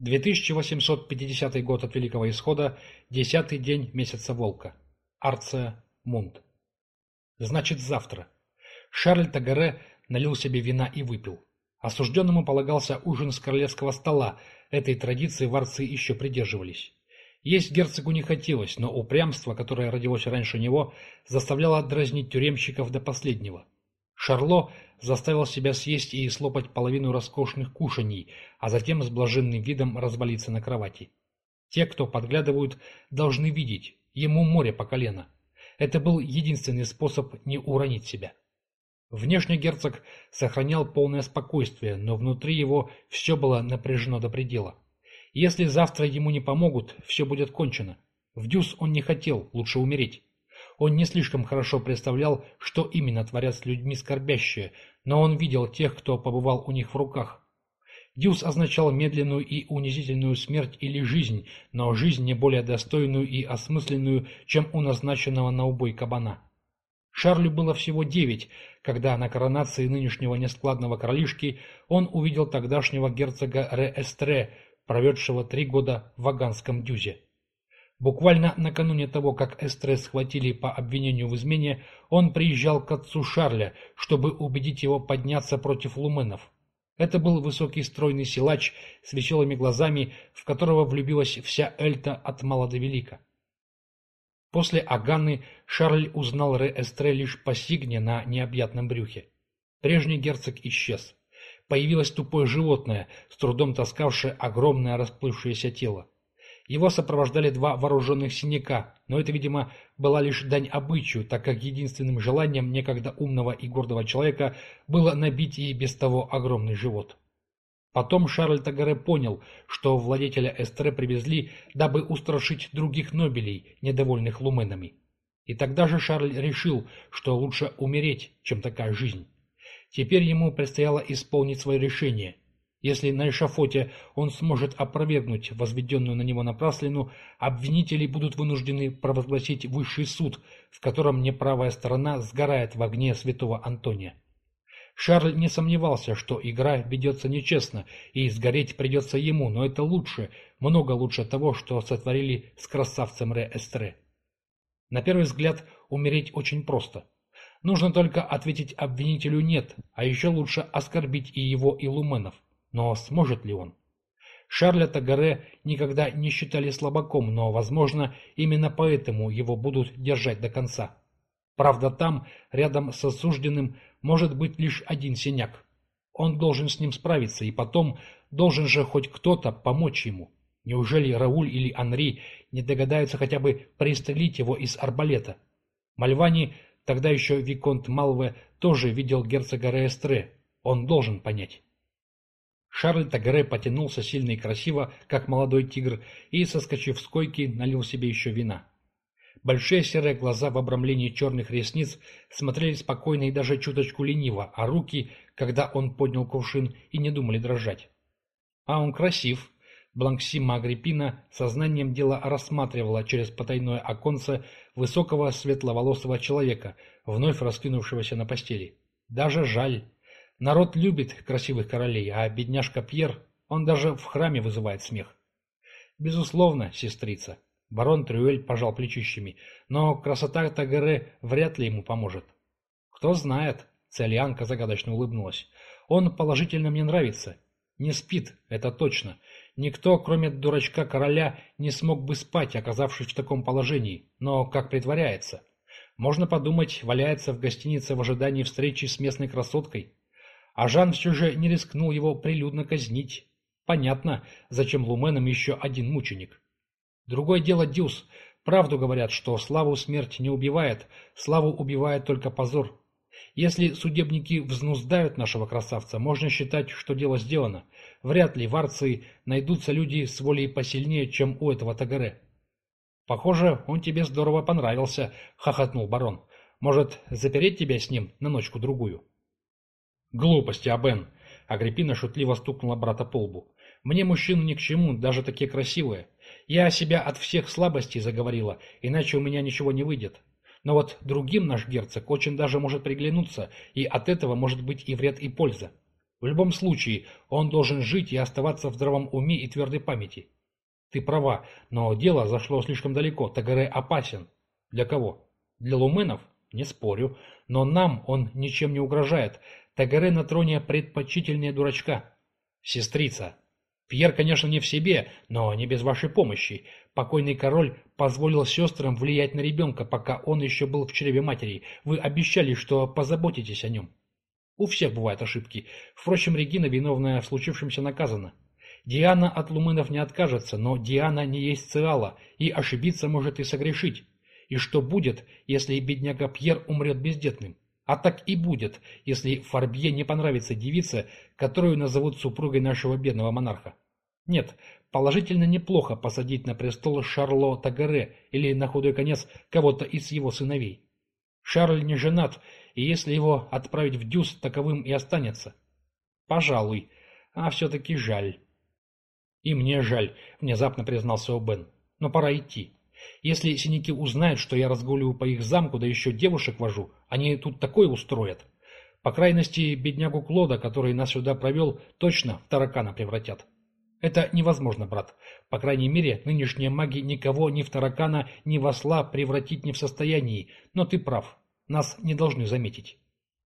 2850 год от Великого Исхода, десятый день месяца Волка. Арция Мунт. Значит, завтра. Шарль Тагаре налил себе вина и выпил. Осужденному полагался ужин с королевского стола, этой традиции в Арции еще придерживались. Есть герцогу не хотелось, но упрямство, которое родилось раньше него, заставляло дразнить тюремщиков до последнего. Шарло заставил себя съесть и слопать половину роскошных кушаний, а затем с блаженным видом развалиться на кровати. Те, кто подглядывают, должны видеть, ему море по колено. Это был единственный способ не уронить себя. Внешне герцог сохранял полное спокойствие, но внутри его все было напряжено до предела. Если завтра ему не помогут, все будет кончено. В дюс он не хотел, лучше умереть. Он не слишком хорошо представлял, что именно творят с людьми скорбящие, но он видел тех, кто побывал у них в руках. Дюс означал медленную и унизительную смерть или жизнь, но жизнь не более достойную и осмысленную, чем у назначенного на убой кабана. Шарлю было всего девять, когда на коронации нынешнего нескладного королишки он увидел тогдашнего герцога Ре-Эстре, проведшего три года в Ваганском дюзе. Буквально накануне того, как Эстре схватили по обвинению в измене, он приезжал к отцу Шарля, чтобы убедить его подняться против луменов. Это был высокий стройный силач с веселыми глазами, в которого влюбилась вся Эльта от мала до велика. После Аганны Шарль узнал Ре-Эстре лишь по сигне на необъятном брюхе. Прежний герцог исчез. Появилось тупое животное, с трудом таскавшее огромное расплывшееся тело. Его сопровождали два вооруженных синяка, но это, видимо, была лишь дань обычаю, так как единственным желанием некогда умного и гордого человека было набить и без того огромный живот. Потом Шарль Тагаре понял, что владетеля Эстре привезли, дабы устрашить других нобелей, недовольных луменами. И тогда же Шарль решил, что лучше умереть, чем такая жизнь. Теперь ему предстояло исполнить свое решение. Если на эшафоте он сможет опровергнуть возведенную на него напраслину, обвинители будут вынуждены провозгласить высший суд, в котором неправая сторона сгорает в огне святого Антония. Шарль не сомневался, что игра ведется нечестно, и сгореть придется ему, но это лучше, много лучше того, что сотворили с красавцем Ре Эстре. На первый взгляд, умереть очень просто. Нужно только ответить обвинителю «нет», а еще лучше оскорбить и его, и Луменов. Но сможет ли он? Шарля Тагаре никогда не считали слабаком, но, возможно, именно поэтому его будут держать до конца. Правда, там, рядом с осужденным, может быть лишь один синяк. Он должен с ним справиться, и потом должен же хоть кто-то помочь ему. Неужели Рауль или Анри не догадаются хотя бы пристрелить его из арбалета? Мальвани Тогда еще Виконт Малве тоже видел герцога Реестре. Он должен понять. Шарль Тагре потянулся сильно и красиво, как молодой тигр, и, соскочив с койки, налил себе еще вина. Большие серые глаза в обрамлении черных ресниц смотрели спокойно и даже чуточку лениво, а руки, когда он поднял кувшин, и не думали дрожать. А он красив, Бланксима Агриппина сознанием дела рассматривала через потайное оконце высокого светловолосого человека, вновь раскинувшегося на постели. Даже жаль. Народ любит красивых королей, а бедняжка Пьер, он даже в храме вызывает смех. Безусловно, сестрица. Барон Трюэль пожал плечищами, но красота Тагере вряд ли ему поможет. Кто знает, Целианка загадочно улыбнулась. Он положительно мне нравится. Не спит, это точно. Никто, кроме дурачка короля, не смог бы спать, оказавшись в таком положении. Но как притворяется? Можно подумать, валяется в гостинице в ожидании встречи с местной красоткой. А Жан все же не рискнул его прилюдно казнить. Понятно, зачем Луменам еще один мученик. Другое дело Дюс. Правду говорят, что славу смерть не убивает, славу убивает только позор. Если судебники взнуздают нашего красавца, можно считать, что дело сделано. Вряд ли в Арции найдутся люди с волей посильнее, чем у этого Тагаре. «Похоже, он тебе здорово понравился», — хохотнул барон. «Может, запереть тебя с ним на ночку-другую?» «Глупости, Абен!» — Агриппина шутливо стукнула брата по лбу. «Мне мужчины ни к чему, даже такие красивые. Я себя от всех слабостей заговорила, иначе у меня ничего не выйдет. Но вот другим наш герцог очень даже может приглянуться, и от этого может быть и вред, и польза. В любом случае, он должен жить и оставаться в здравом уме и твердой памяти. Ты права, но дело зашло слишком далеко. Тагаре опасен. Для кого? Для луменов? Не спорю. Но нам он ничем не угрожает. Тагаре на троне предпочтительнее дурачка. Сестрица. Пьер, конечно, не в себе, но не без вашей помощи. Покойный король позволил сестрам влиять на ребенка, пока он еще был в чреве матери. Вы обещали, что позаботитесь о нем. У всех бывают ошибки. Впрочем, Регина, виновная в случившемся, наказана. Диана от лумынов не откажется, но Диана не есть Циала, и ошибиться может и согрешить. И что будет, если бедняга Пьер умрет бездетным? А так и будет, если Фарбье не понравится девице, которую назовут супругой нашего бедного монарха. Нет, положительно неплохо посадить на престол Шарло Тагаре или, на худой конец, кого-то из его сыновей. Шарль не женат, и если его отправить в дюз, таковым и останется. Пожалуй, а все-таки жаль. И мне жаль, внезапно признался Обен. Но пора идти. Если синяки узнают, что я разгуливаю по их замку, да еще девушек вожу, они тут такое устроят. По крайности, беднягу Клода, который нас сюда провел, точно в таракана превратят. Это невозможно, брат. По крайней мере, нынешние маги никого ни в таракана, ни в осла превратить не в состоянии. Но ты прав. Нас не должны заметить.